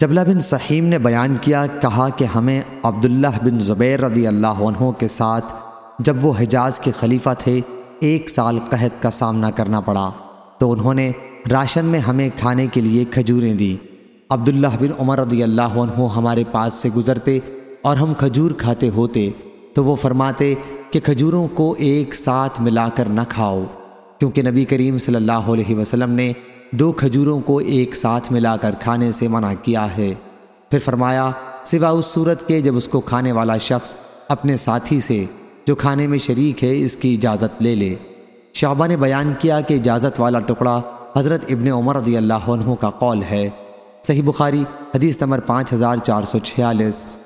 جبلہ بن سحیم نے بیان کیا، کہا کہ ہمیں عبداللہ بن زبیر رضی اللہ عنہ کے ساتھ جب وہ حجاز کے خلیفہ تھے، ایک سال قحط کا سامنا کرنا پڑا۔ تو انہوں نے راشن میں ہمیں کھانے کے لیے کھجوریں دی عبداللہ بن عمر رضی اللہ عنہ ہمارے پاس سے گزرتے اور ہم کھجور کھاتے ہوتے، تو وہ فرماتے کہ کھجوروں کو ایک ساتھ ملا کر نہ کھاؤ، کیونکہ نبی کریم صلی اللہ علیہ وسلم نے دو کھجوروں کو ایک ساتھ ملا کر کھانے سے منع کیا ہے۔ پھر فرمایا، سوا اس صورت کے جب اس کو کھانے والا شخص اپنے ساتھی سے جو کھانے میں شریک ہے اس کی اجازت لے لے۔ شعبہ نے بیان کیا کہ اجازت والا ٹکڑا حضرت ابن عمر رضی اللہ عنہ کا قول ہے۔ صحیح بخاری، حدیث نمبر پانچ ہزار چار سو چھیالیس۔